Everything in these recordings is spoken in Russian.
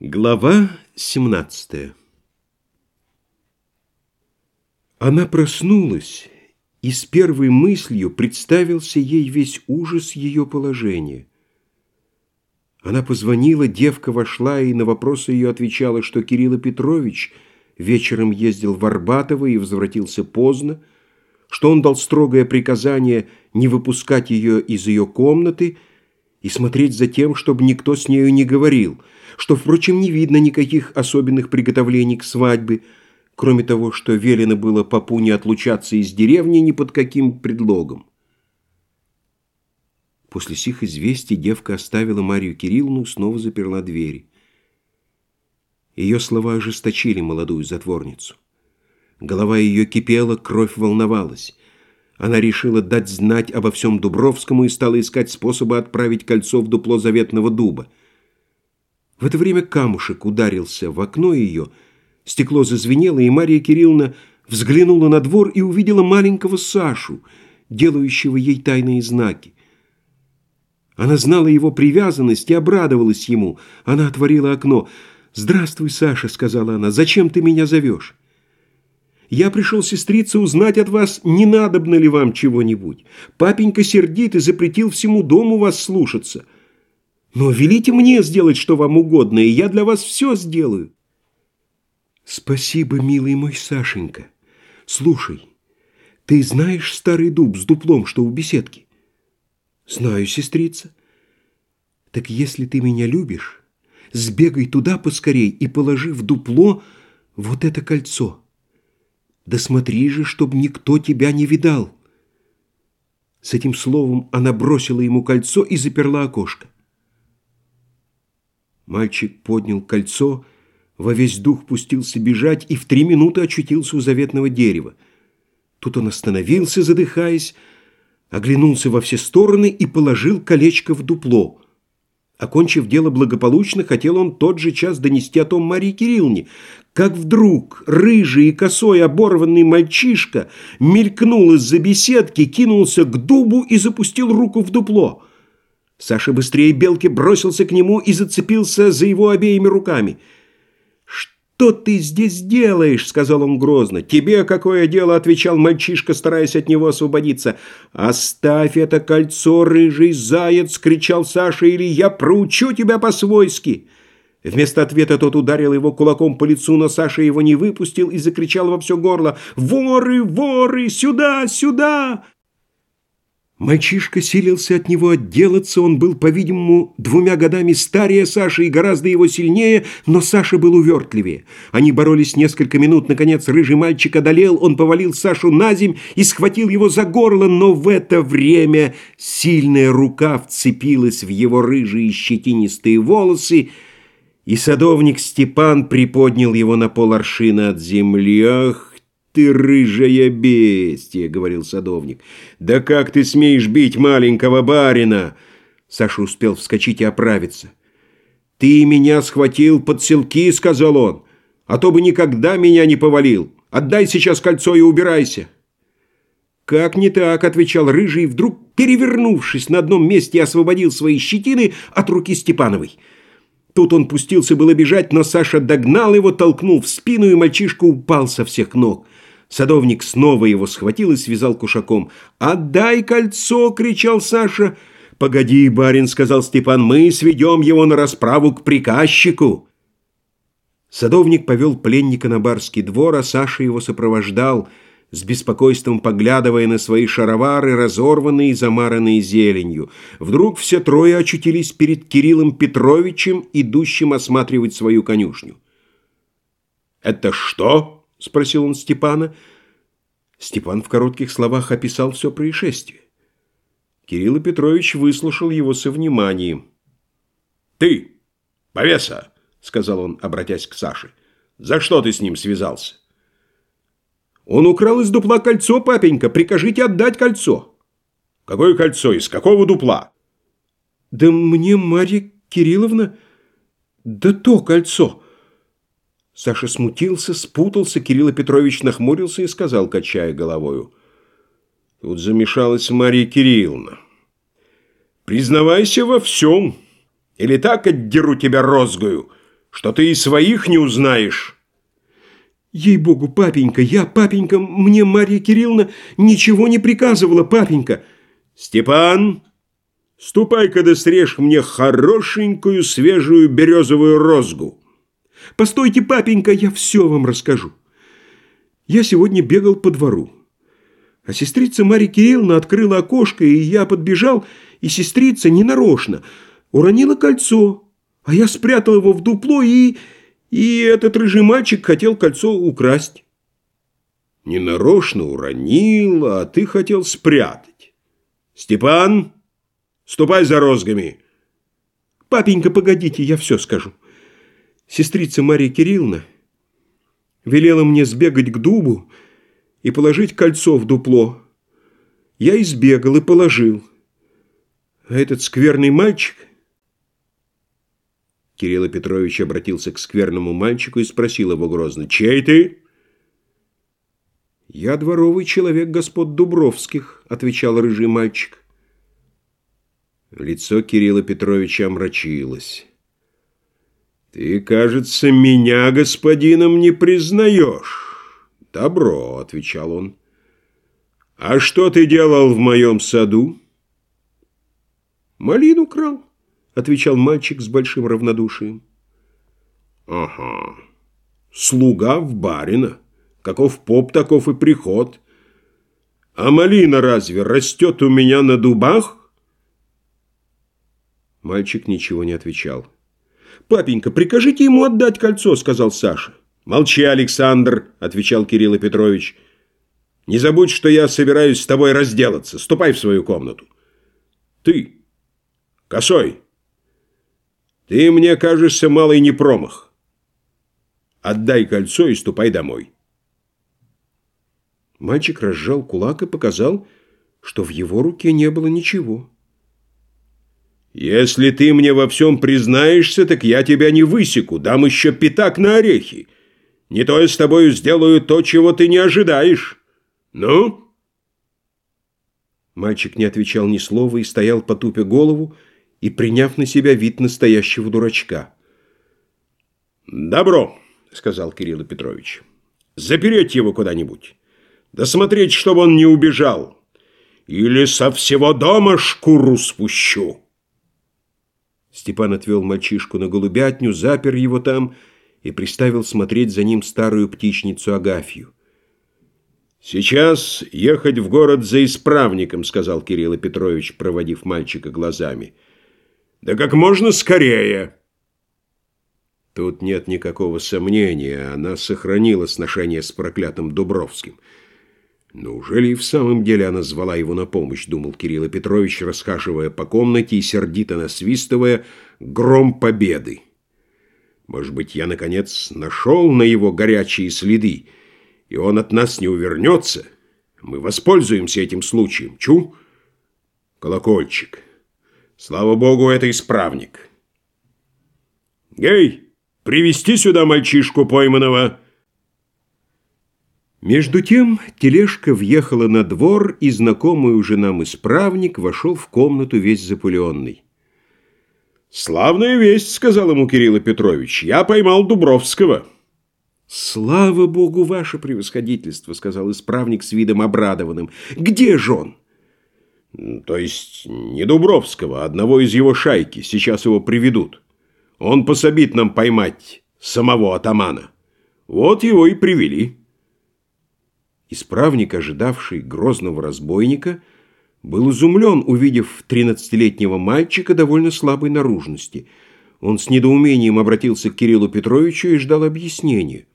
Глава 17 Она проснулась, и с первой мыслью представился ей весь ужас ее положения. Она позвонила, девка вошла и на вопросы ее отвечала, что Кирилл Петрович вечером ездил в Арбатово и возвратился поздно, что он дал строгое приказание не выпускать ее из ее комнаты и смотреть за тем, чтобы никто с нею не говорил – что, впрочем, не видно никаких особенных приготовлений к свадьбе, кроме того, что велено было папу не отлучаться из деревни ни под каким предлогом. После сих известий девка оставила Марию Кирилловну, снова заперла двери. Ее слова ожесточили молодую затворницу. Голова ее кипела, кровь волновалась. Она решила дать знать обо всем Дубровскому и стала искать способы отправить кольцо в дупло заветного дуба. В это время камушек ударился в окно ее, стекло зазвенело, и Мария Кирилловна взглянула на двор и увидела маленького Сашу, делающего ей тайные знаки. Она знала его привязанность и обрадовалась ему. Она отворила окно. «Здравствуй, Саша», — сказала она, — «зачем ты меня зовешь?» «Я пришел, сестрица, узнать от вас, не надобно ли вам чего-нибудь. Папенька сердит и запретил всему дому вас слушаться». Но велите мне сделать, что вам угодно, и я для вас все сделаю. Спасибо, милый мой Сашенька. Слушай, ты знаешь старый дуб с дуплом, что у беседки? Знаю, сестрица. Так если ты меня любишь, сбегай туда поскорей и положи в дупло вот это кольцо. Да смотри же, чтоб никто тебя не видал. С этим словом она бросила ему кольцо и заперла окошко. Мальчик поднял кольцо, во весь дух пустился бежать и в три минуты очутился у заветного дерева. Тут он остановился, задыхаясь, оглянулся во все стороны и положил колечко в дупло. Окончив дело благополучно, хотел он тот же час донести о том Марии Кирилловне, как вдруг рыжий и косой оборванный мальчишка мелькнул из-за беседки, кинулся к дубу и запустил руку в дупло. Саша быстрее белки бросился к нему и зацепился за его обеими руками. «Что ты здесь делаешь?» — сказал он грозно. «Тебе какое дело?» — отвечал мальчишка, стараясь от него освободиться. «Оставь это кольцо, рыжий заяц!» — кричал Саша. «Или я проучу тебя по-свойски!» Вместо ответа тот ударил его кулаком по лицу, но Саша его не выпустил и закричал во все горло «Воры, воры! Сюда, сюда!» Мальчишка силился от него отделаться, он был, по-видимому, двумя годами старее Саши и гораздо его сильнее, но Саша был увертливее. Они боролись несколько минут, наконец рыжий мальчик одолел, он повалил Сашу на земь и схватил его за горло, но в это время сильная рука вцепилась в его рыжие щетинистые волосы, и садовник Степан приподнял его на пол аршина от земли. Ах, ты рыжая бестия!» — говорил садовник. «Да как ты смеешь бить маленького барина?» Саша успел вскочить и оправиться. «Ты меня схватил под селки», — сказал он, «а то бы никогда меня не повалил. Отдай сейчас кольцо и убирайся». «Как не так?» — отвечал Рыжий, вдруг, перевернувшись на одном месте, освободил свои щетины от руки Степановой. Тут он пустился было бежать, но Саша догнал его, толкнул в спину, и мальчишка упал со всех ног. Садовник снова его схватил и связал кушаком. «Отдай кольцо!» — кричал Саша. «Погоди, барин!» — сказал Степан. «Мы сведем его на расправу к приказчику!» Садовник повел пленника на барский двор, а Саша его сопровождал, с беспокойством поглядывая на свои шаровары, разорванные и замаранные зеленью. Вдруг все трое очутились перед Кириллом Петровичем, идущим осматривать свою конюшню. «Это что?» — спросил он Степана. Степан в коротких словах описал все происшествие. Кирилл Петрович выслушал его со вниманием. «Ты, повеса!» — сказал он, обратясь к Саше. «За что ты с ним связался?» «Он украл из дупла кольцо, папенька. Прикажите отдать кольцо». «Какое кольцо? Из какого дупла?» «Да мне Марья Кирилловна... Да то кольцо!» Саша смутился, спутался, Кирилл Петрович нахмурился и сказал, качая головою. Тут замешалась Мария Кирилловна. «Признавайся во всем, или так отдеру тебя розгою!» что ты и своих не узнаешь. Ей-богу, папенька, я, папенька, мне Марья Кирилловна ничего не приказывала, папенька. Степан, ступай-ка да срежь мне хорошенькую свежую березовую розгу. Постойте, папенька, я все вам расскажу. Я сегодня бегал по двору. А сестрица Марья Кирилловна открыла окошко, и я подбежал, и сестрица ненарочно уронила кольцо, а я спрятал его в дупло, и... и этот рыжий мальчик хотел кольцо украсть. Ненарочно уронил, а ты хотел спрятать. Степан, ступай за розгами. Папенька, погодите, я все скажу. Сестрица Марья Кирилловна велела мне сбегать к дубу и положить кольцо в дупло. Я избегал и положил. А этот скверный мальчик... Кирилл Петрович обратился к скверному мальчику и спросил его грозно. «Чей ты?» «Я дворовый человек господ Дубровских», — отвечал рыжий мальчик. Лицо Кирилла Петровича омрачилось. «Ты, кажется, меня господином не признаешь». «Добро», — отвечал он. «А что ты делал в моем саду?» «Малину крал», — отвечал мальчик с большим равнодушием. «Ага, слуга в барина. Каков поп, таков и приход. А малина разве растет у меня на дубах?» Мальчик ничего не отвечал. «Папенька, прикажите ему отдать кольцо», — сказал Саша. «Молчи, Александр», — отвечал Кирилл Петрович. «Не забудь, что я собираюсь с тобой разделаться. Ступай в свою комнату». «Ты, косой, ты мне кажешься малый непромах. Отдай кольцо и ступай домой». Мальчик разжал кулак и показал, что в его руке не было ничего. «Если ты мне во всем признаешься, так я тебя не высеку, дам еще пятак на орехи. Не то я с тобою сделаю то, чего ты не ожидаешь. Ну?» Мальчик не отвечал ни слова и стоял потупя голову и приняв на себя вид настоящего дурачка. «Добро», — сказал Кирилл Петрович. «Запереть его куда-нибудь. Досмотреть, чтобы он не убежал. Или со всего дома шкуру спущу». Степан отвел мальчишку на голубятню, запер его там и приставил смотреть за ним старую птичницу Агафью. «Сейчас ехать в город за исправником», — сказал Кирилл Петрович, проводив мальчика глазами. «Да как можно скорее!» Тут нет никакого сомнения, она сохранила сношение с проклятым Дубровским — «Неужели и в самом деле она звала его на помощь?» – думал Кирилл Петрович, расхаживая по комнате и сердито насвистывая «Гром победы». «Может быть, я, наконец, нашел на его горячие следы, и он от нас не увернется? Мы воспользуемся этим случаем. Чу? Колокольчик. Слава богу, это исправник. Гей, привести сюда мальчишку пойманного!» Между тем тележка въехала на двор, и знакомый уже нам исправник вошел в комнату весь запыленный. «Славная весть», — сказал ему Кирилл Петрович, — «я поймал Дубровского». «Слава Богу, ваше превосходительство», — сказал исправник с видом обрадованным. «Где же он?» «То есть не Дубровского, а одного из его шайки. Сейчас его приведут. Он пособит нам поймать самого атамана. Вот его и привели». Исправник, ожидавший грозного разбойника, был изумлен, увидев тринадцатилетнего мальчика довольно слабой наружности. Он с недоумением обратился к Кириллу Петровичу и ждал объяснения.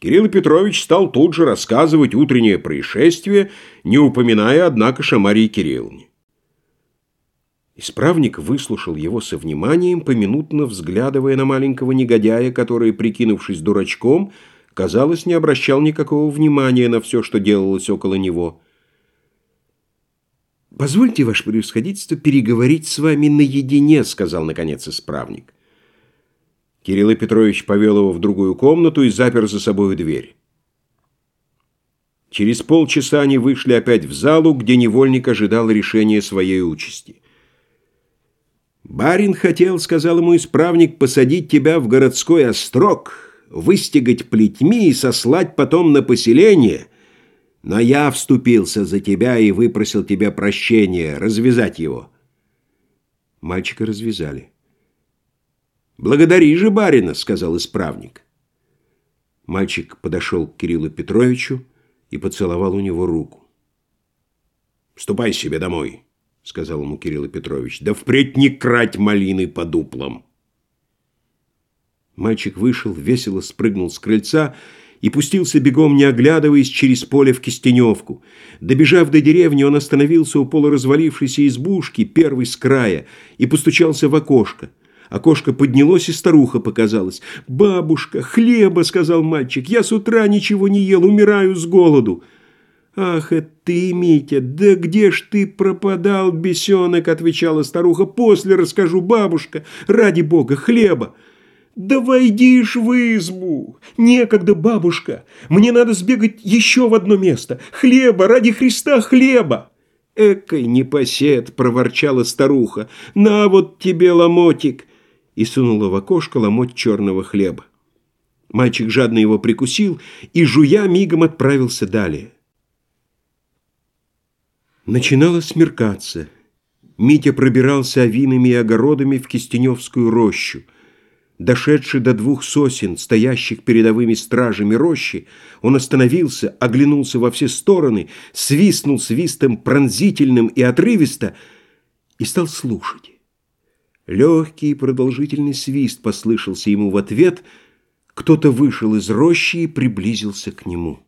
Кирилл Петрович стал тут же рассказывать утреннее происшествие, не упоминая, однако, Шамарии Кирилловне. Исправник выслушал его со вниманием, поминутно взглядывая на маленького негодяя, который, прикинувшись дурачком, казалось, не обращал никакого внимания на все, что делалось около него. «Позвольте, ваше превосходительство, переговорить с вами наедине», — сказал, наконец, исправник. Кирилл Петрович повел его в другую комнату и запер за собой дверь. Через полчаса они вышли опять в залу, где невольник ожидал решения своей участи. «Барин хотел, — сказал ему исправник, — посадить тебя в городской острог, выстегать плетьми и сослать потом на поселение. Но я вступился за тебя и выпросил тебя прощения, развязать его». Мальчика развязали. «Благодари же барина», — сказал исправник. Мальчик подошел к Кириллу Петровичу и поцеловал у него руку. «Ступай себе домой», — сказал ему Кирилл Петрович. «Да впредь не крать малины по дуплам». Мальчик вышел, весело спрыгнул с крыльца и пустился бегом, не оглядываясь, через поле в Кистеневку. Добежав до деревни, он остановился у полуразвалившейся избушки, первой с края, и постучался в окошко. Окошко поднялось, и старуха показалась. «Бабушка, хлеба!» — сказал мальчик. «Я с утра ничего не ел, умираю с голоду». «Ах, это ты, Митя! Да где ж ты пропадал, бесенок?» — отвечала старуха. «После расскажу, бабушка. Ради бога, хлеба!» «Да войдишь в избу! Некогда, бабушка! Мне надо сбегать еще в одно место! Хлеба! Ради Христа, хлеба!» «Экой непосед!» — проворчала старуха. «На вот тебе ломотик!» И сунула в окошко ломоть черного хлеба. Мальчик жадно его прикусил и, жуя, мигом отправился далее. Начинало смеркаться. Митя пробирался овинами и огородами в Кистеневскую рощу. Дошедший до двух сосен, стоящих передовыми стражами рощи, он остановился, оглянулся во все стороны, свистнул свистом пронзительным и отрывисто и стал слушать. Легкий продолжительный свист послышался ему в ответ, кто-то вышел из рощи и приблизился к нему.